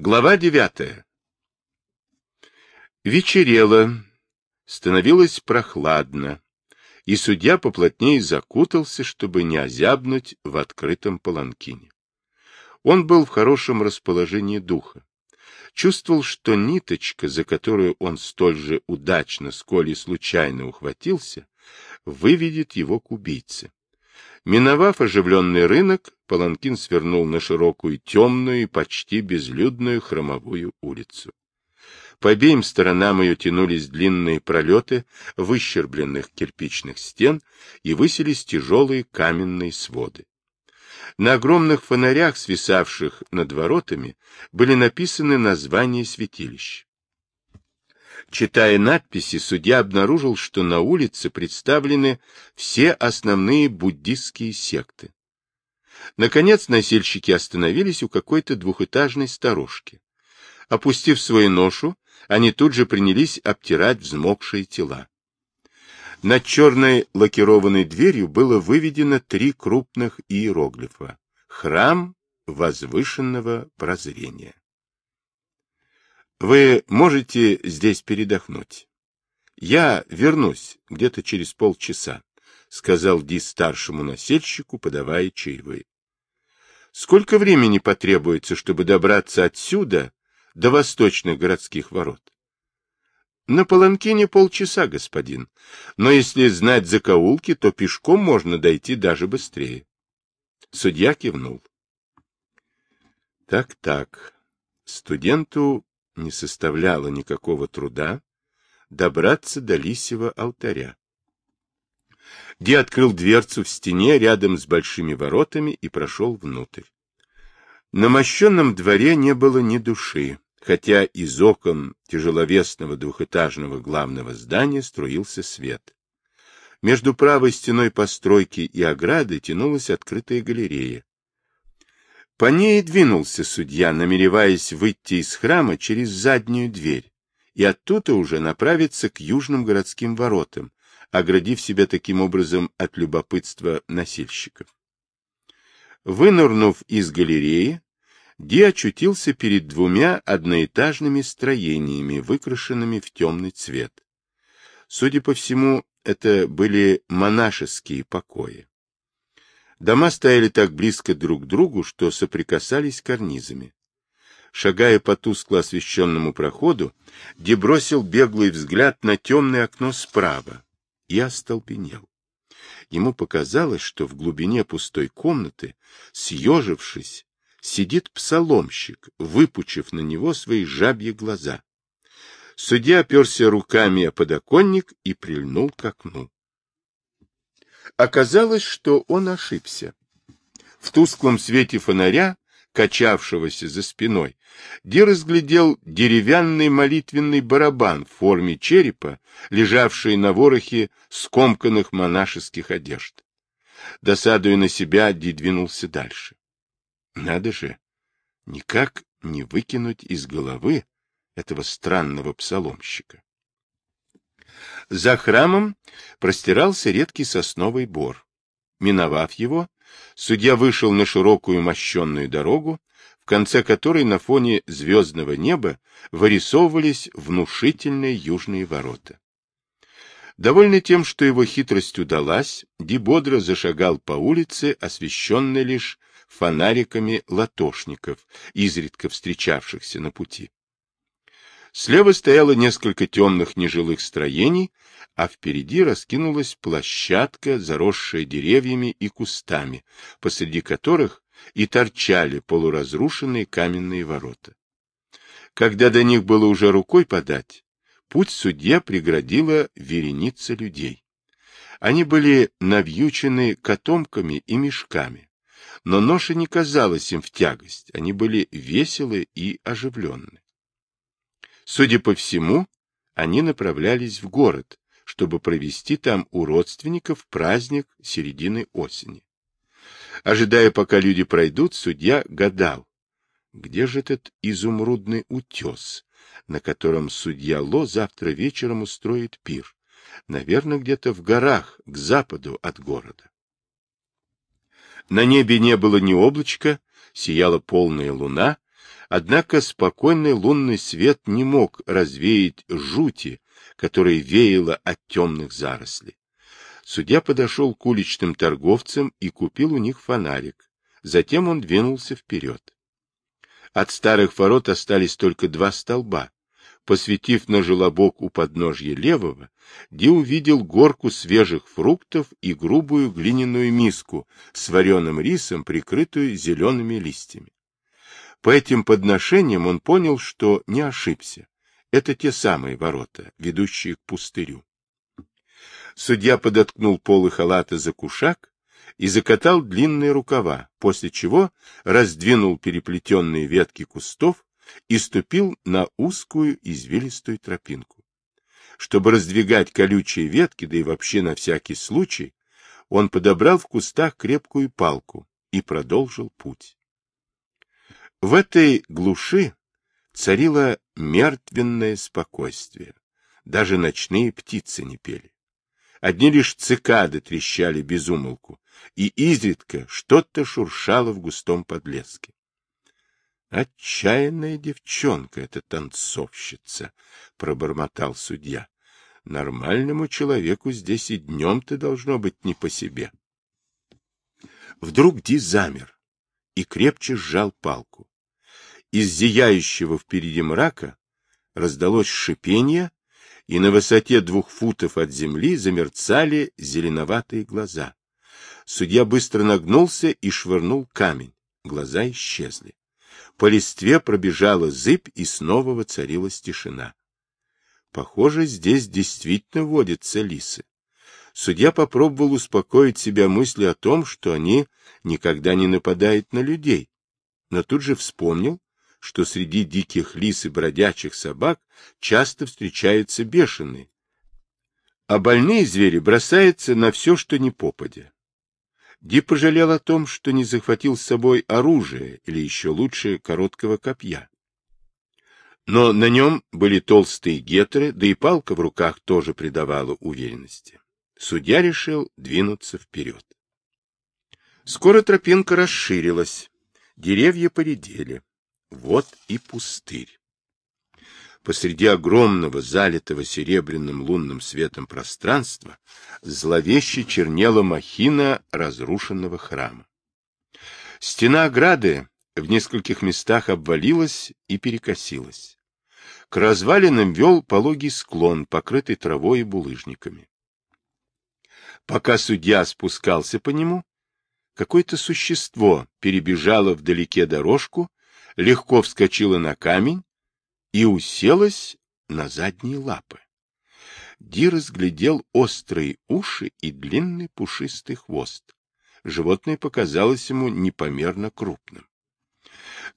Глава девятая. Вечерело, становилось прохладно, и судья поплотнее закутался, чтобы не озябнуть в открытом паланкине. Он был в хорошем расположении духа. Чувствовал, что ниточка, за которую он столь же удачно, сколь и случайно ухватился, выведет его к убийце. Миновав оживленный рынок, Паланкин свернул на широкую, темную и почти безлюдную хромовую улицу. По обеим сторонам ее тянулись длинные пролеты выщербленных кирпичных стен и высились тяжелые каменные своды. На огромных фонарях, свисавших над воротами, были написаны названия святилищ. Читая надписи, судья обнаружил, что на улице представлены все основные буддистские секты. Наконец носильщики остановились у какой-то двухэтажной сторожки. Опустив свою ношу, они тут же принялись обтирать взмокшие тела. Над черной лакированной дверью было выведено три крупных иероглифа. Храм возвышенного прозрения. Вы можете здесь передохнуть. Я вернусь где-то через полчаса, сказал Ди старшему насельщику, подавая чаевые. Сколько времени потребуется, чтобы добраться отсюда до восточных городских ворот? На Паланкине полчаса, господин. Но если знать закоулки, то пешком можно дойти даже быстрее. Судья кивнул. Так-так. Студенту не составляло никакого труда добраться до лисьего алтаря. Ди открыл дверцу в стене рядом с большими воротами и прошел внутрь. На мощенном дворе не было ни души, хотя из окон тяжеловесного двухэтажного главного здания струился свет. Между правой стеной постройки и ограды тянулась открытая галерея. По ней двинулся судья, намереваясь выйти из храма через заднюю дверь и оттуда уже направиться к южным городским воротам, оградив себя таким образом от любопытства носильщиков. Вынырнув из галереи, Ди очутился перед двумя одноэтажными строениями, выкрашенными в темный цвет. Судя по всему, это были монашеские покои. Дома стояли так близко друг к другу, что соприкасались карнизами. Шагая по тускло освещенному проходу, Ди бросил беглый взгляд на темное окно справа и остолбенел. Ему показалось, что в глубине пустой комнаты, съежившись, сидит псаломщик, выпучив на него свои жабьи глаза. Судья оперся руками о подоконник и прильнул к окну. Оказалось, что он ошибся. В тусклом свете фонаря, качавшегося за спиной, Ди разглядел деревянный молитвенный барабан в форме черепа, лежавший на ворохе скомканных монашеских одежд. Досадуя на себя, Ди двинулся дальше. Надо же, никак не выкинуть из головы этого странного псаломщика. За храмом простирался редкий сосновый бор. Миновав его, судья вышел на широкую мощенную дорогу, в конце которой на фоне звездного неба вырисовывались внушительные южные ворота. Довольный тем, что его хитрость удалась, Ди бодро зашагал по улице, освещенной лишь фонариками латошников, изредка встречавшихся на пути. Слева стояло несколько темных нежилых строений, а впереди раскинулась площадка, заросшая деревьями и кустами, посреди которых и торчали полуразрушенные каменные ворота. Когда до них было уже рукой подать, путь судья преградила вереница людей. Они были навьючены котомками и мешками, но ноша не казалась им в тягость, они были веселы и оживленны. Судя по всему, они направлялись в город, чтобы провести там у родственников праздник середины осени. Ожидая, пока люди пройдут, судья гадал, где же этот изумрудный утес, на котором судья Ло завтра вечером устроит пир? Наверное, где-то в горах, к западу от города. На небе не было ни облачка, сияла полная луна, Однако спокойный лунный свет не мог развеять жути, которая веяла от темных зарослей. Судья подошел к уличным торговцам и купил у них фонарик. Затем он двинулся вперед. От старых ворот остались только два столба. Посветив на желобок у подножья левого, Ди увидел горку свежих фруктов и грубую глиняную миску с вареным рисом, прикрытую зелеными листьями. По этим подношениям он понял, что не ошибся. Это те самые ворота, ведущие к пустырю. Судья подоткнул полы халата за кушак и закатал длинные рукава, после чего раздвинул переплетенные ветки кустов и ступил на узкую извилистую тропинку. Чтобы раздвигать колючие ветки, да и вообще на всякий случай, он подобрал в кустах крепкую палку и продолжил путь. В этой глуши царило мертвенное спокойствие. Даже ночные птицы не пели. Одни лишь цикады трещали без умолку, и изредка что-то шуршало в густом подлеске. Отчаянная девчонка эта танцовщица, — пробормотал судья. Нормальному человеку здесь и днем-то должно быть не по себе. Вдруг Ди замер и крепче сжал палку. Из зияющего впереди мрака раздалось шипение, и на высоте двух футов от земли замерцали зеленоватые глаза. Судья быстро нагнулся и швырнул камень. Глаза исчезли. По листве пробежала зыбь, и снова воцарилась тишина. Похоже, здесь действительно водятся лисы. Судья попробовал успокоить себя мыслью о том, что они никогда не нападают на людей, но тут же вспомнил, что среди диких лис и бродячих собак часто встречаются бешеные, а больные звери бросаются на все, что не попадя. Ди пожалел о том, что не захватил с собой оружие, или еще лучше, короткого копья. Но на нем были толстые гетры, да и палка в руках тоже придавала уверенности. Судья решил двинуться вперед. Скоро тропинка расширилась, деревья поредели. Вот и пустырь. Посреди огромного, залитого серебряным лунным светом пространства зловеще чернела махина разрушенного храма. Стена ограды в нескольких местах обвалилась и перекосилась. К развалинам вел пологий склон, покрытый травой и булыжниками. Пока судья спускался по нему, какое-то существо перебежало вдалеке дорожку легко вскочила на камень и уселась на задние лапы. Ди разглядел острые уши и длинный пушистый хвост. Животное показалось ему непомерно крупным.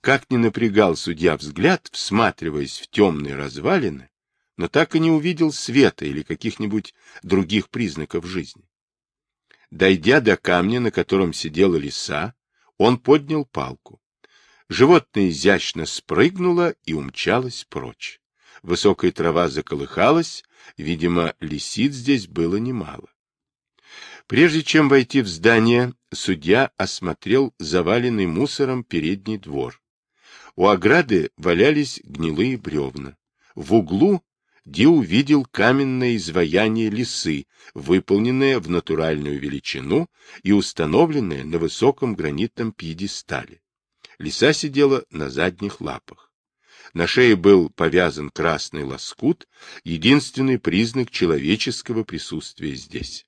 Как ни напрягал судья взгляд, всматриваясь в темные развалины, но так и не увидел света или каких-нибудь других признаков жизни. Дойдя до камня, на котором сидела лиса, он поднял палку. Животное изящно спрыгнуло и умчалось прочь. Высокая трава заколыхалась, видимо, лисиц здесь было немало. Прежде чем войти в здание, судья осмотрел заваленный мусором передний двор. У ограды валялись гнилые бревна. В углу Ди увидел каменное изваяние лисы, выполненное в натуральную величину и установленное на высоком гранитном пьедестале. Лиса сидела на задних лапах. На шее был повязан красный лоскут, единственный признак человеческого присутствия здесь.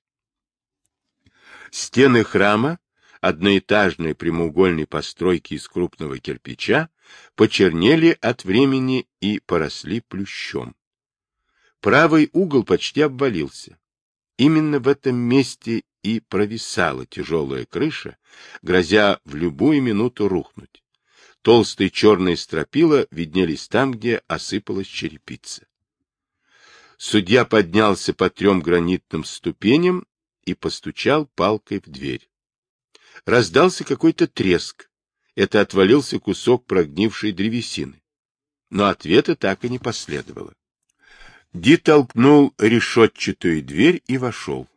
Стены храма, одноэтажной прямоугольной постройки из крупного кирпича, почернели от времени и поросли плющом. Правый угол почти обвалился. Именно в этом месте и провисала тяжелая крыша, грозя в любую минуту рухнуть. Толстые черные стропила виднелись там, где осыпалась черепица. Судья поднялся по трем гранитным ступеням и постучал палкой в дверь. Раздался какой-то треск. Это отвалился кусок прогнившей древесины. Но ответа так и не последовало. Ди толкнул решетчатую дверь и вошел.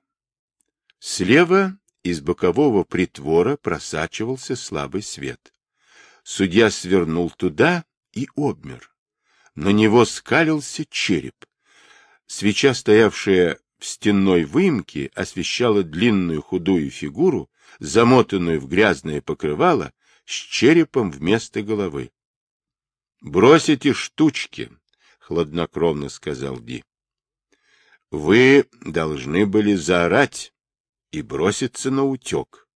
Слева из бокового притвора просачивался слабый свет. Судья свернул туда и обмер. На него скалился череп. Свеча, стоявшая в стенной выемке, освещала длинную худую фигуру, замотанную в грязное покрывало, с черепом вместо головы. — Бросите штучки, — хладнокровно сказал Ди. — Вы должны были заорать и броситься на утек.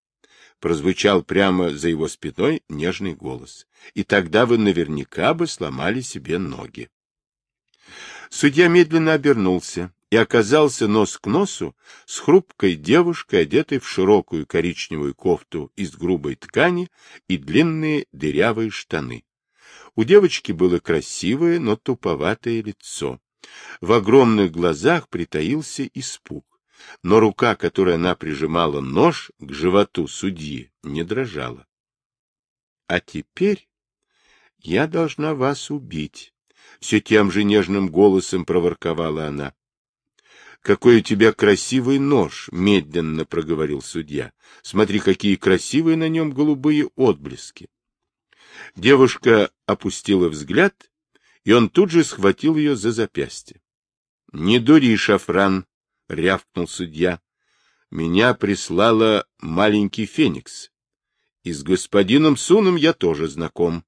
Прозвучал прямо за его спиной нежный голос. И тогда вы наверняка бы сломали себе ноги. Судья медленно обернулся и оказался нос к носу с хрупкой девушкой, одетой в широкую коричневую кофту из грубой ткани и длинные дырявые штаны. У девочки было красивое, но туповатое лицо. В огромных глазах притаился испуг но рука, которой она прижимала нож к животу судьи, не дрожала. — А теперь я должна вас убить, — все тем же нежным голосом проворковала она. — Какой у тебя красивый нож, — медленно проговорил судья. — Смотри, какие красивые на нем голубые отблески. Девушка опустила взгляд, и он тут же схватил ее за запястье. — Не дури, Шафран, — рявкнул судья. — Меня прислала маленький феникс. И с господином Суном я тоже знаком.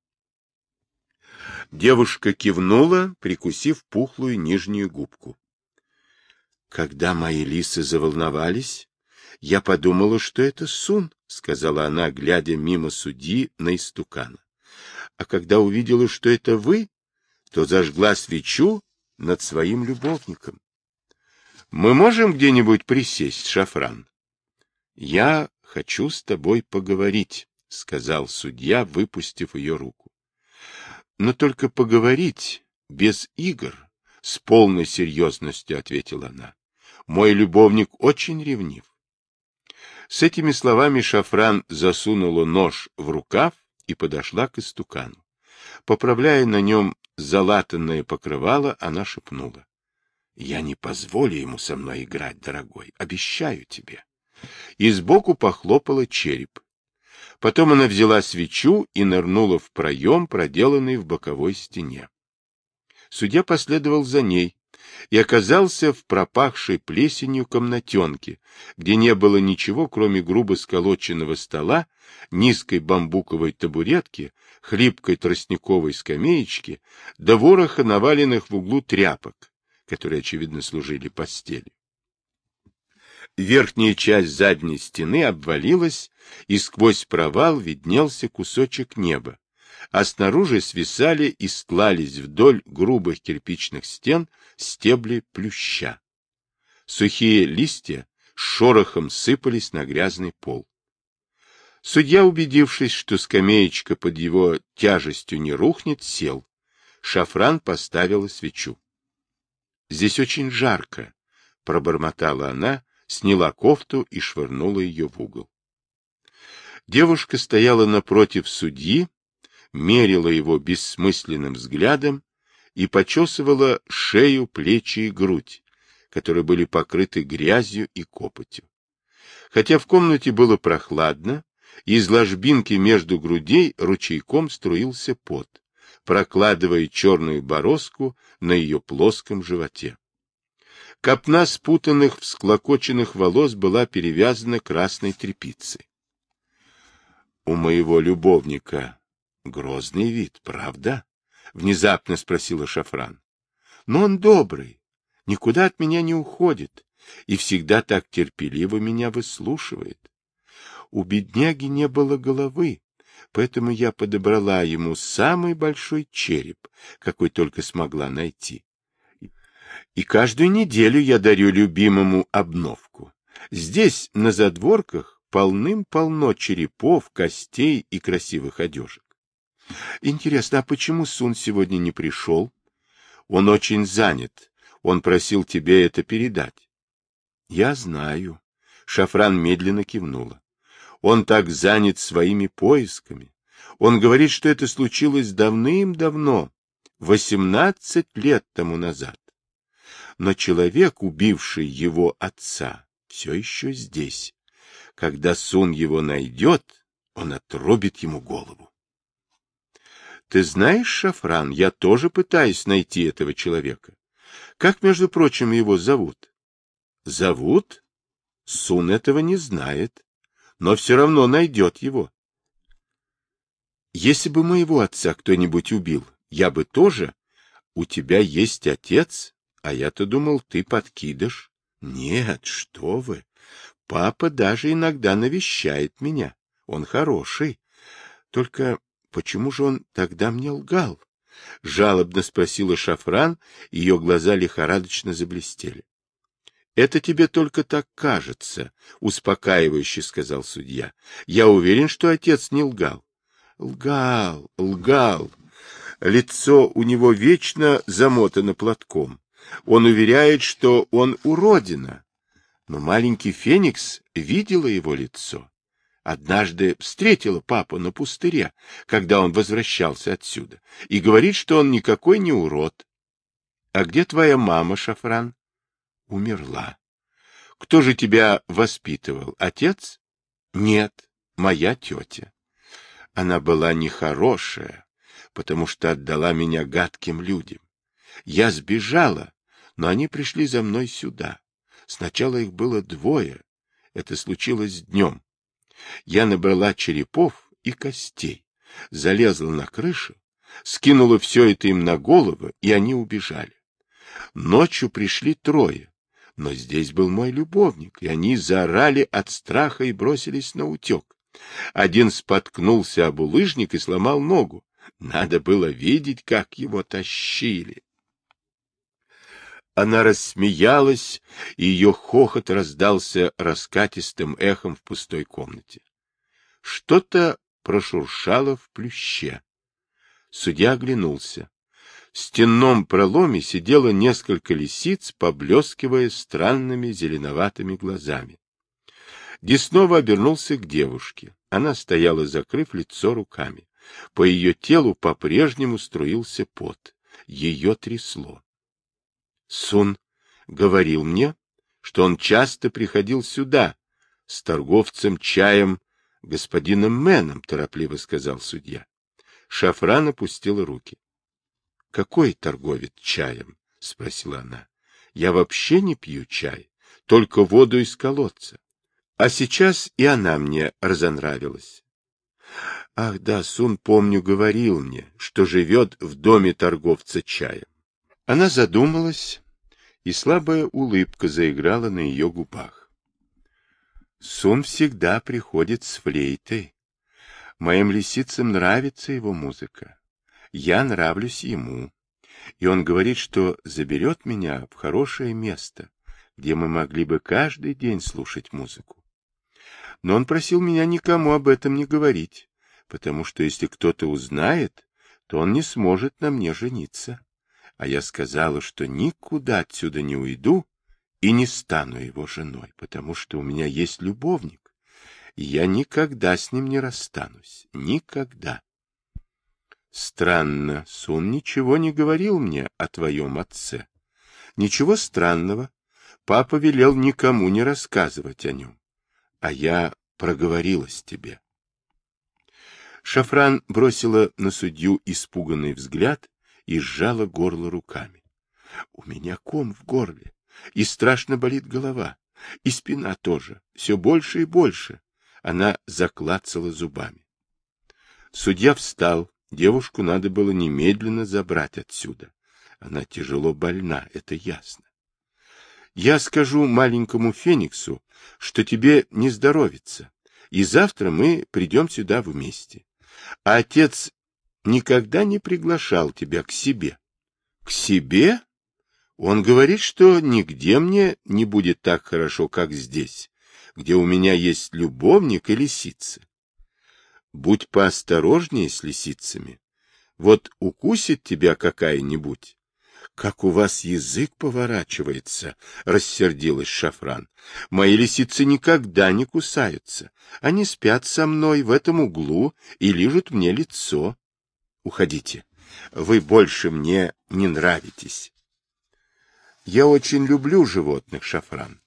Девушка кивнула, прикусив пухлую нижнюю губку. Когда мои лисы заволновались, я подумала, что это Сун, — сказала она, глядя мимо судьи на истукана. А когда увидела, что это вы, то зажгла свечу над своим любовником. Мы можем где-нибудь присесть, Шафран? Я хочу с тобой поговорить, сказал судья, выпустив ее руку. Но только поговорить без игр, с полной серьезностью ответила она. Мой любовник очень ревнив. С этими словами Шафран засунула нож в рукав и подошла к истукану. Поправляя на нем залатанное покрывало, она шепнула. Я не позволю ему со мной играть, дорогой, обещаю тебе. И сбоку похлопала череп. Потом она взяла свечу и нырнула в проем, проделанный в боковой стене. Судья последовал за ней и оказался в пропахшей плесенью комнатенке, где не было ничего, кроме грубо сколоченного стола, низкой бамбуковой табуретки, хлипкой тростниковой скамеечки, до вороха наваленных в углу тряпок, которые, очевидно, служили постелью. Верхняя часть задней стены обвалилась, и сквозь провал виднелся кусочек неба, а снаружи свисали и склались вдоль грубых кирпичных стен стебли плюща. Сухие листья шорохом сыпались на грязный пол. Судья, убедившись, что скамеечка под его тяжестью не рухнет, сел. Шафран поставила свечу. Здесь очень жарко, — пробормотала она, сняла кофту и швырнула ее в угол. Девушка стояла напротив судьи, мерила его бессмысленным взглядом и почесывала шею, плечи и грудь, которые были покрыты грязью и копотью. Хотя в комнате было прохладно, из ложбинки между грудей ручейком струился пот прокладывая черную бороздку на ее плоском животе. Копна спутанных, всклокоченных волос была перевязана красной тряпицей. — У моего любовника грозный вид, правда? — внезапно спросила Шафран. — Но он добрый, никуда от меня не уходит и всегда так терпеливо меня выслушивает. У бедняги не было головы, поэтому я подобрала ему самый большой череп, какой только смогла найти. И каждую неделю я дарю любимому обновку. Здесь, на задворках, полным-полно черепов, костей и красивых одежек. Интересно, а почему Сун сегодня не пришел? Он очень занят. Он просил тебе это передать. Я знаю. Шафран медленно кивнула. Он так занят своими поисками. Он говорит, что это случилось давным-давно, восемнадцать лет тому назад. Но человек, убивший его отца, все еще здесь. Когда Сун его найдет, он отрубит ему голову. Ты знаешь, Шафран, я тоже пытаюсь найти этого человека. Как, между прочим, его зовут? Зовут? Сун этого не знает, но все равно найдет его. Если бы моего отца кто-нибудь убил, я бы тоже. У тебя есть отец, а я-то думал, ты подкидыш. Нет, что вы. Папа даже иногда навещает меня. Он хороший. Только почему же он тогда мне лгал? Жалобно спросила Шафран, ее глаза лихорадочно заблестели. — Это тебе только так кажется, — успокаивающе сказал судья. — Я уверен, что отец не лгал. — Лгал, лгал. Лицо у него вечно замотано платком. Он уверяет, что он уродина. Но маленький Феникс видела его лицо. Однажды встретила папу на пустыре, когда он возвращался отсюда, и говорит, что он никакой не урод. — А где твоя мама, Шафран? — Умерла. — Кто же тебя воспитывал? Отец? — Нет, моя тетя. Она была нехорошая, потому что отдала меня гадким людям. Я сбежала, но они пришли за мной сюда. Сначала их было двое. Это случилось днем. Я набрала черепов и костей, залезла на крышу, скинула все это им на головы, и они убежали. Ночью пришли трое, но здесь был мой любовник, и они заорали от страха и бросились на утек. Один споткнулся об улыжник и сломал ногу. Надо было видеть, как его тащили. Она рассмеялась, и ее хохот раздался раскатистым эхом в пустой комнате. Что-то прошуршало в плюще. Судья оглянулся. В стенном проломе сидело несколько лисиц, поблескивая странными зеленоватыми глазами. Деснова обернулся к девушке. Она стояла, закрыв лицо руками. По ее телу по-прежнему струился пот. Ее трясло. Сун говорил мне, что он часто приходил сюда с торговцем чаем господином Мэном, торопливо сказал судья. Шафран опустила руки. — Какой торговец чаем? — спросила она. — Я вообще не пью чай, только воду из колодца. А сейчас и она мне разонравилась. Ах да, Сун, помню, говорил мне, что живет в доме торговца чаем. Она задумалась, и слабая улыбка заиграла на ее губах. Сун всегда приходит с флейтой. Моим лисицам нравится его музыка. Я нравлюсь ему. И он говорит, что заберет меня в хорошее место, где мы могли бы каждый день слушать музыку. Но он просил меня никому об этом не говорить, потому что если кто-то узнает, то он не сможет на мне жениться а я сказала, что никуда отсюда не уйду и не стану его женой, потому что у меня есть любовник, и я никогда с ним не расстанусь. Никогда. Странно, Сун ничего не говорил мне о твоем отце. Ничего странного. Папа велел никому не рассказывать о нем. А я проговорилась тебе. Шафран бросила на судью испуганный взгляд и сжала горло руками. У меня ком в горле, и страшно болит голова, и спина тоже, все больше и больше. Она заклацала зубами. Судья встал, девушку надо было немедленно забрать отсюда. Она тяжело больна, это ясно. Я скажу маленькому Фениксу, что тебе не здоровится, и завтра мы придем сюда вместе. А отец никогда не приглашал тебя к себе. К себе? Он говорит, что нигде мне не будет так хорошо, как здесь, где у меня есть любовник и лисицы. Будь поосторожнее с лисицами. Вот укусит тебя какая-нибудь. Как у вас язык поворачивается, — рассердилась Шафран. Мои лисицы никогда не кусаются. Они спят со мной в этом углу и лижут мне лицо. Уходите. Вы больше мне не нравитесь. Я очень люблю животных, Шафран,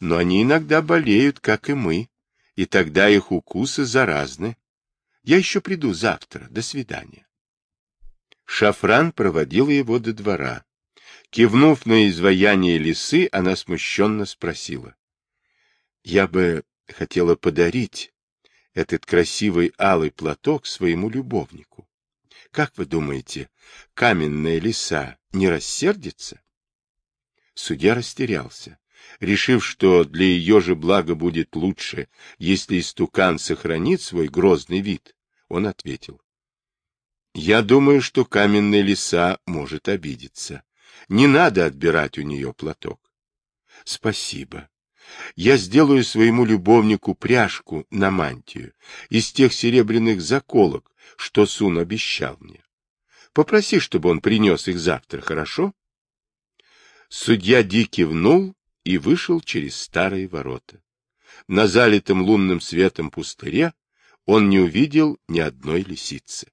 но они иногда болеют, как и мы, и тогда их укусы заразны. Я еще приду завтра. До свидания. Шафран проводила его до двора. Кивнув на изваяние лисы, она смущенно спросила. — Я бы хотела подарить этот красивый алый платок своему любовнику. Как вы думаете, каменная лиса не рассердится? Судья растерялся. Решив, что для ее же блага будет лучше, если истукан сохранит свой грозный вид, он ответил. Я думаю, что каменная лиса может обидеться. Не надо отбирать у нее платок. Спасибо. Я сделаю своему любовнику пряжку на мантию из тех серебряных заколок, что Сун обещал мне. Попроси, чтобы он принес их завтра, хорошо? Судья Ди кивнул и вышел через старые ворота. На залитом лунным светом пустыре он не увидел ни одной лисицы.